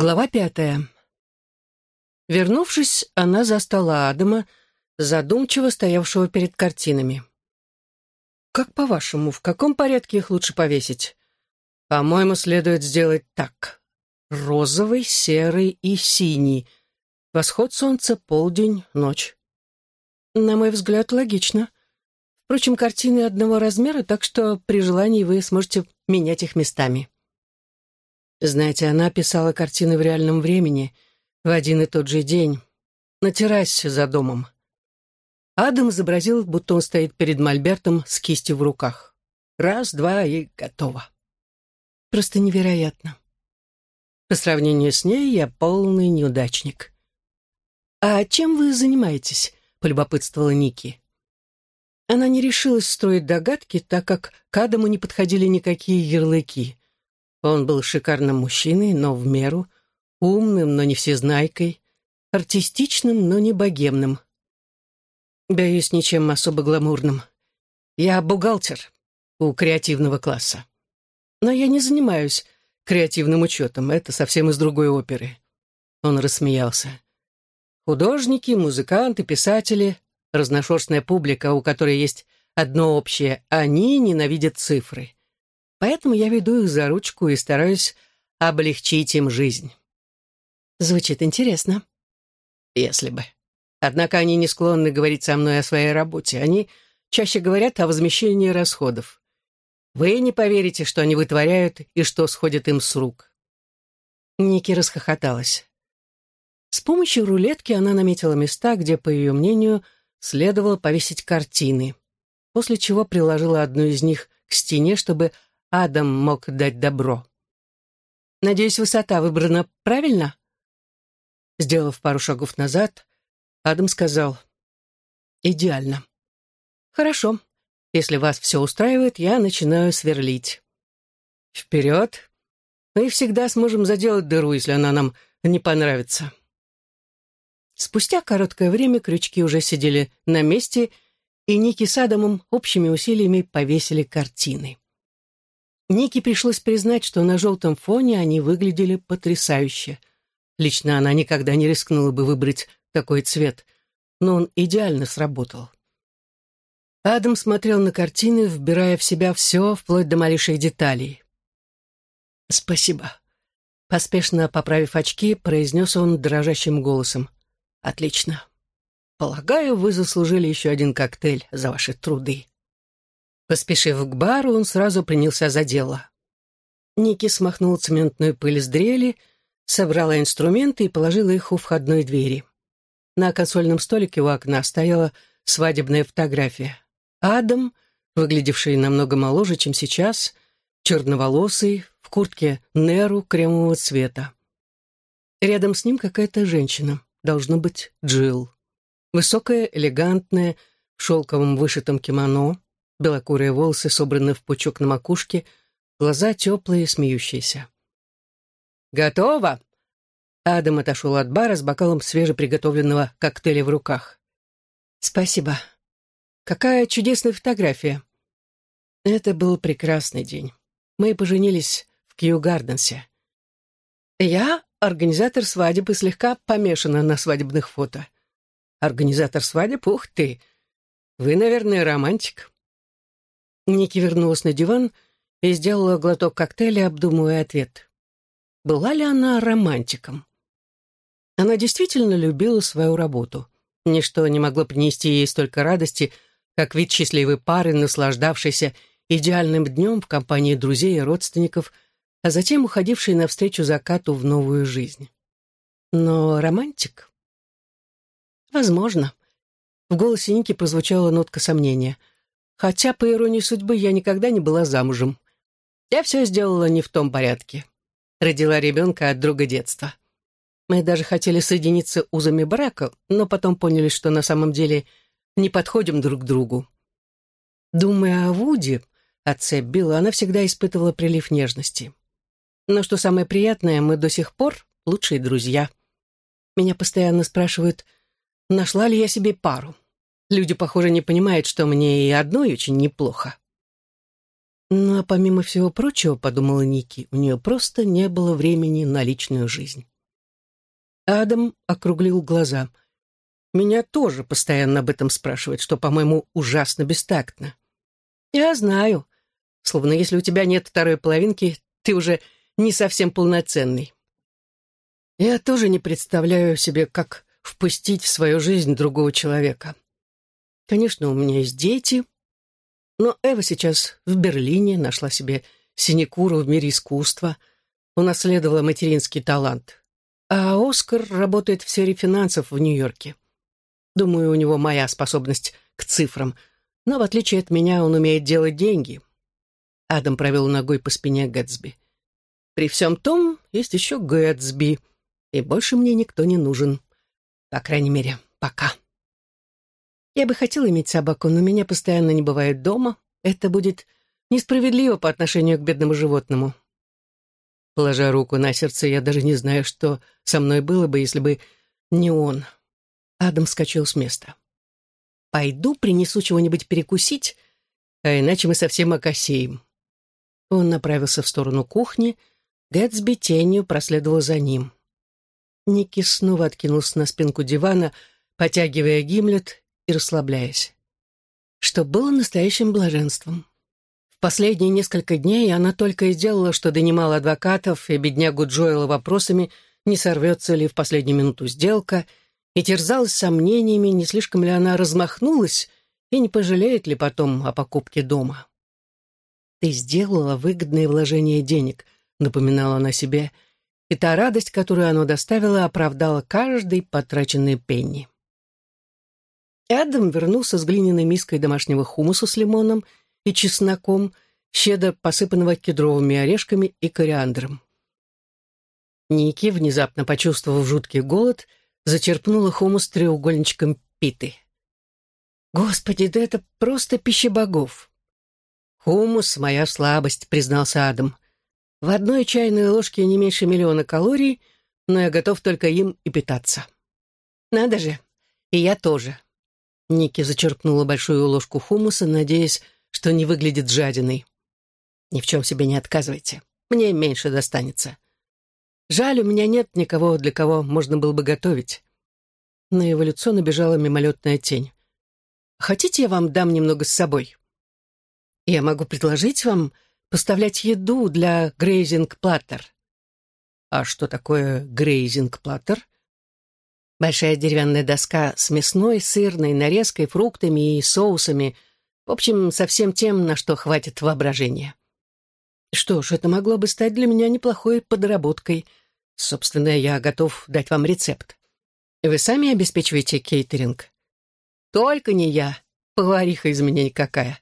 Глава пятая. Вернувшись, она застала Адама, задумчиво стоявшего перед картинами. «Как по-вашему, в каком порядке их лучше повесить?» «По-моему, следует сделать так. Розовый, серый и синий. Восход солнца, полдень, ночь». «На мой взгляд, логично. Впрочем, картины одного размера, так что при желании вы сможете менять их местами». Знаете, она писала картины в реальном времени, в один и тот же день, на террасе за домом. Адам изобразил, будто он стоит перед мольбертом с кистью в руках. Раз, два и готово. Просто невероятно. По сравнению с ней я полный неудачник. «А чем вы занимаетесь?» — полюбопытствовала Ники. Она не решилась строить догадки, так как к Адаму не подходили никакие ярлыки. Он был шикарным мужчиной, но в меру, умным, но не всезнайкой, артистичным, но не богемным. Боюсь, ничем особо гламурным. Я бухгалтер у креативного класса. Но я не занимаюсь креативным учетом, это совсем из другой оперы. Он рассмеялся. Художники, музыканты, писатели, разношерстная публика, у которой есть одно общее — они ненавидят цифры. Поэтому я веду их за ручку и стараюсь облегчить им жизнь. Звучит интересно. Если бы. Однако они не склонны говорить со мной о своей работе. Они чаще говорят о возмещении расходов. Вы не поверите, что они вытворяют и что сходит им с рук. Ники расхохоталась. С помощью рулетки она наметила места, где, по ее мнению, следовало повесить картины, после чего приложила одну из них к стене, чтобы Адам мог дать добро. «Надеюсь, высота выбрана правильно?» Сделав пару шагов назад, Адам сказал, «Идеально. Хорошо. Если вас все устраивает, я начинаю сверлить. Вперед. Мы всегда сможем заделать дыру, если она нам не понравится». Спустя короткое время крючки уже сидели на месте, и Ники с Адамом общими усилиями повесили картины. Нике пришлось признать, что на желтом фоне они выглядели потрясающе. Лично она никогда не рискнула бы выбрать такой цвет, но он идеально сработал. Адам смотрел на картины, вбирая в себя все, вплоть до малейших деталей. «Спасибо», — поспешно поправив очки, произнес он дрожащим голосом. «Отлично. Полагаю, вы заслужили еще один коктейль за ваши труды». Поспешив к бару, он сразу принялся за дело. Ники смахнул цементную пыль с дрели, собрала инструменты и положила их у входной двери. На консольном столике у окна стояла свадебная фотография. Адам, выглядевший намного моложе, чем сейчас, черноволосый, в куртке Неру кремового цвета. Рядом с ним какая-то женщина, должно быть Джилл. Высокая, элегантная, в шелковом вышитом кимоно, белокурые волосы собраны в пучок на макушке, глаза теплые, смеющиеся. «Готово!» Адам отошел от бара с бокалом свежеприготовленного коктейля в руках. «Спасибо. Какая чудесная фотография!» Это был прекрасный день. Мы поженились в Кью-Гарденсе. Я организатор свадеб и слегка помешана на свадебных фото. Организатор свадеб? Ух ты! Вы, наверное, романтик. Ники вернулась на диван и сделала глоток коктейля, обдумывая ответ. Была ли она романтиком? Она действительно любила свою работу. Ничто не могло принести ей столько радости, как вид счастливой пары, наслаждавшейся идеальным днем в компании друзей и родственников, а затем уходившей навстречу закату в новую жизнь. Но романтик? Возможно. В голосе Ники прозвучала нотка сомнения — Хотя, по иронии судьбы, я никогда не была замужем. Я все сделала не в том порядке. Родила ребенка от друга детства. Мы даже хотели соединиться узами брака, но потом поняли, что на самом деле не подходим друг к другу. Думая о Вуди, отце Билла, она всегда испытывала прилив нежности. Но что самое приятное, мы до сих пор лучшие друзья. Меня постоянно спрашивают, нашла ли я себе пару. Люди, похоже, не понимают, что мне и одной очень неплохо. Ну а помимо всего прочего, подумала Ники, у нее просто не было времени на личную жизнь. Адам округлил глаза. Меня тоже постоянно об этом спрашивают, что, по-моему, ужасно бестактно. Я знаю. Словно если у тебя нет второй половинки, ты уже не совсем полноценный. Я тоже не представляю себе, как впустить в свою жизнь другого человека. Конечно, у меня есть дети, но Эва сейчас в Берлине нашла себе синекуру в мире искусства, унаследовала материнский талант. А Оскар работает в сфере финансов в Нью-Йорке. Думаю, у него моя способность к цифрам, но в отличие от меня он умеет делать деньги. Адам провел ногой по спине Гэтсби. При всем том, есть еще Гэтсби, и больше мне никто не нужен. По крайней мере, пока. Я бы хотела иметь собаку, но меня постоянно не бывает дома. Это будет несправедливо по отношению к бедному животному. Положа руку на сердце, я даже не знаю, что со мной было бы, если бы не он. Адам вскочил с места. «Пойду принесу чего-нибудь перекусить, а иначе мы совсем окосеем». Он направился в сторону кухни, Гэтсби тенью проследовал за ним. Ники снова откинулся на спинку дивана, потягивая гимлет и расслабляясь. Что было настоящим блаженством. В последние несколько дней она только и делала, что донимала адвокатов и беднягу Джоэла вопросами, не сорвется ли в последнюю минуту сделка, и терзалась сомнениями, не слишком ли она размахнулась и не пожалеет ли потом о покупке дома. «Ты сделала выгодное вложение денег», — напоминала она себе, и та радость, которую оно доставило, оправдала каждый потраченный пенни. Эдам вернулся с глиняной миской домашнего хумуса с лимоном и чесноком, щедро посыпанного кедровыми орешками и кориандром. Ники, внезапно почувствовав жуткий голод, зачерпнула хумус треугольничком питы. «Господи, да это просто пища богов!» «Хумус — моя слабость», — признался Адам. «В одной чайной ложке не меньше миллиона калорий, но я готов только им и питаться». «Надо же, и я тоже», Ники зачерпнула большую ложку хумуса, надеясь, что не выглядит жадиной. «Ни в чем себе не отказывайте. Мне меньше достанется. Жаль, у меня нет никого, для кого можно было бы готовить». На его лицо набежала мимолетная тень. «Хотите, я вам дам немного с собой?» «Я могу предложить вам поставлять еду для грейзинг-платтер». «А что такое грейзинг-платтер?» Большая деревянная доска с мясной, сырной, нарезкой, фруктами и соусами. В общем, со всем тем, на что хватит воображения. Что ж, это могло бы стать для меня неплохой подработкой. Собственно, я готов дать вам рецепт. Вы сами обеспечиваете кейтеринг? Только не я. Повариха из меня никакая.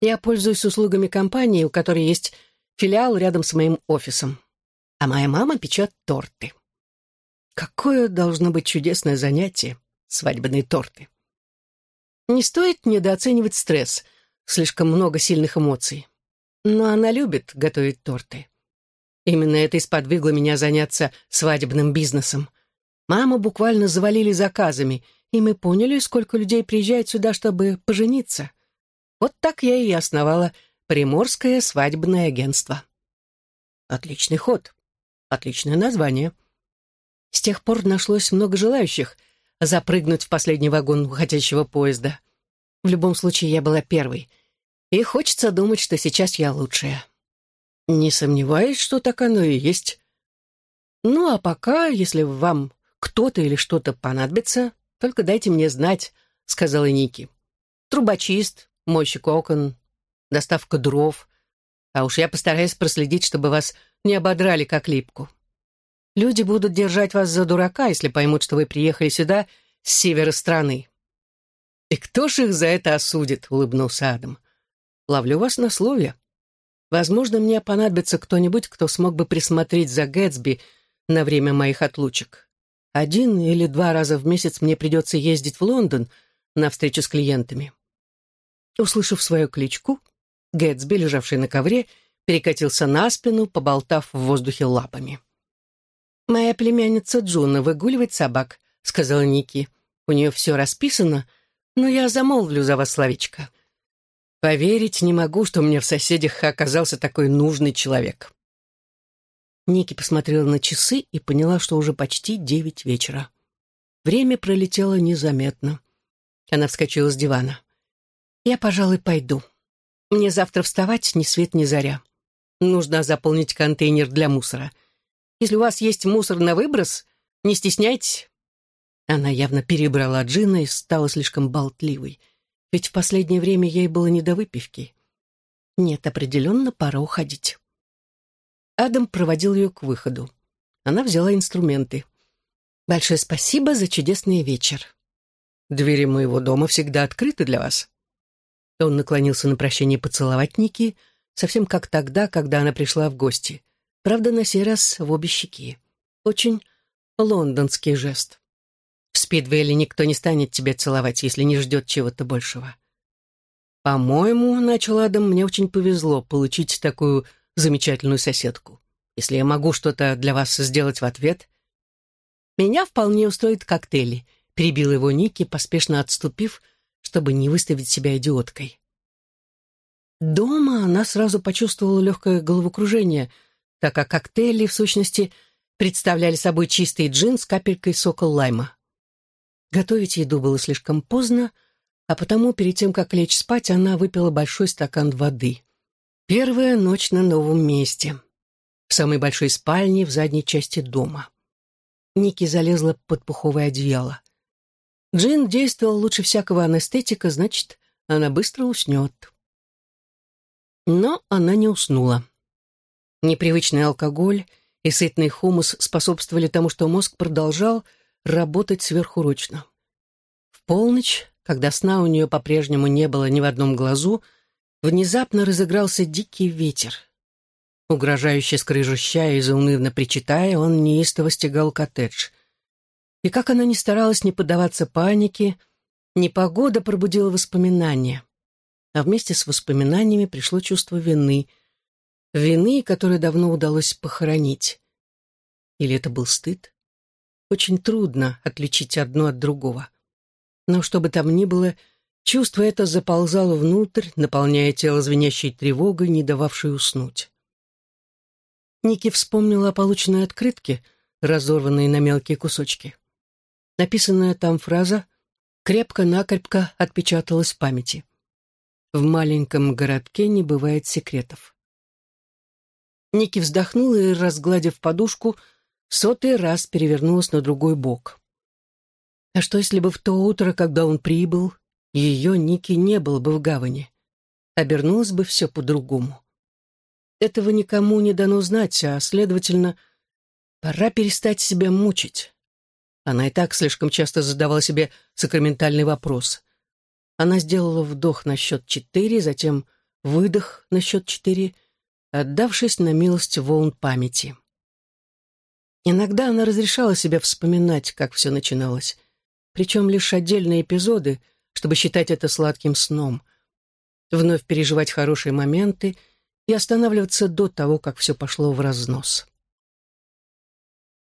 Я пользуюсь услугами компании, у которой есть филиал рядом с моим офисом. А моя мама печет торты. Какое должно быть чудесное занятие — свадебные торты. Не стоит недооценивать стресс, слишком много сильных эмоций. Но она любит готовить торты. Именно это и сподвигло меня заняться свадебным бизнесом. Маму буквально завалили заказами, и мы поняли, сколько людей приезжает сюда, чтобы пожениться. Вот так я и основала Приморское свадебное агентство. Отличный ход. Отличное название — с тех пор нашлось много желающих запрыгнуть в последний вагон уходящего поезда. В любом случае, я была первой. И хочется думать, что сейчас я лучшая. Не сомневаюсь, что так оно и есть. Ну, а пока, если вам кто-то или что-то понадобится, только дайте мне знать, — сказала Ники. Трубочист, мойщик окон, доставка дров. А уж я постараюсь проследить, чтобы вас не ободрали как липку. Люди будут держать вас за дурака, если поймут, что вы приехали сюда с севера страны». «И кто ж их за это осудит?» — улыбнулся Адам. «Ловлю вас на слове. Возможно, мне понадобится кто-нибудь, кто смог бы присмотреть за Гэтсби на время моих отлучек. Один или два раза в месяц мне придется ездить в Лондон на встречу с клиентами». Услышав свою кличку, Гэтсби, лежавший на ковре, перекатился на спину, поболтав в воздухе лапами. «Моя племянница Джуна выгуливает собак», — сказала Ники. «У нее все расписано, но я замолвлю за вас словечко. Поверить не могу, что мне в соседях оказался такой нужный человек. Ники посмотрела на часы и поняла, что уже почти девять вечера. Время пролетело незаметно. Она вскочила с дивана. «Я, пожалуй, пойду. Мне завтра вставать ни свет ни заря. Нужно заполнить контейнер для мусора. Если у вас есть мусор на выброс, не стесняйтесь». Она явно перебрала джина и стала слишком болтливой ведь в последнее время ей было не до выпивки. Нет, определенно пора уходить. Адам проводил ее к выходу. Она взяла инструменты. «Большое спасибо за чудесный вечер. Двери моего дома всегда открыты для вас». Он наклонился на прощание поцеловать Ники, совсем как тогда, когда она пришла в гости. Правда, на сей раз в обе щеки. Очень лондонский жест. В Спидвейле никто не станет тебя целовать, если не ждет чего-то большего. По-моему, начал Адам, мне очень повезло получить такую замечательную соседку. Если я могу что-то для вас сделать в ответ... Меня вполне устроит коктейли, перебил его Ники, поспешно отступив, чтобы не выставить себя идиоткой. Дома она сразу почувствовала легкое головокружение, так как коктейли, в сущности, представляли собой чистый джин с капелькой сока лайма. Готовить еду было слишком поздно, а потому перед тем, как лечь спать, она выпила большой стакан воды. Первая ночь на новом месте. В самой большой спальне в задней части дома. Ники залезла под пуховое одеяло. Джин действовал лучше всякого анестетика, значит, она быстро уснет. Но она не уснула. Непривычный алкоголь и сытный хумус способствовали тому, что мозг продолжал работать сверхурочно. В полночь, когда сна у нее по-прежнему не было ни в одном глазу, внезапно разыгрался дикий ветер. Угрожающе скрыжущая и заунывно причитая, он неистово стегал коттедж. И как она ни старалась не поддаваться панике, непогода пробудила воспоминания. А вместе с воспоминаниями пришло чувство вины. Вины, которое давно удалось похоронить. Или это был стыд? Очень трудно отличить одно от другого. Но что бы там ни было, чувство это заползало внутрь, наполняя тело звенящей тревогой, не дававшей уснуть. Ники вспомнила о полученной открытке, разорванной на мелкие кусочки. Написанная там фраза крепко-накрепко отпечаталась в памяти. В маленьком городке не бывает секретов. Ники вздохнула и, разгладив подушку, сотый раз перевернулась на другой бок. А что, если бы в то утро, когда он прибыл, ее Ники не было бы в гавани? Обернулось бы все по-другому. Этого никому не дано знать, а, следовательно, пора перестать себя мучить. Она и так слишком часто задавала себе сакраментальный вопрос. Она сделала вдох на счет четыре, затем выдох на счет четыре, отдавшись на милость волн памяти. Иногда она разрешала себе вспоминать, как все начиналось, причем лишь отдельные эпизоды, чтобы считать это сладким сном, вновь переживать хорошие моменты и останавливаться до того, как все пошло в разнос.